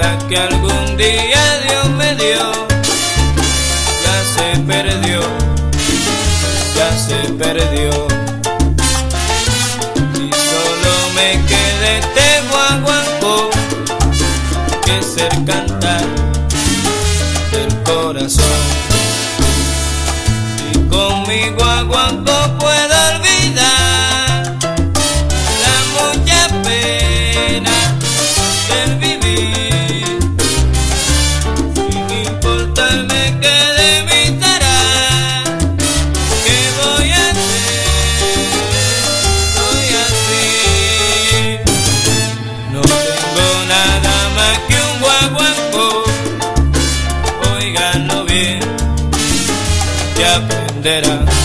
un día Dios me dio, ya se perdió, ya se perdió. Y solo me quedé este guaguancó que ser cantar óiganlo bien, ya aprenderán.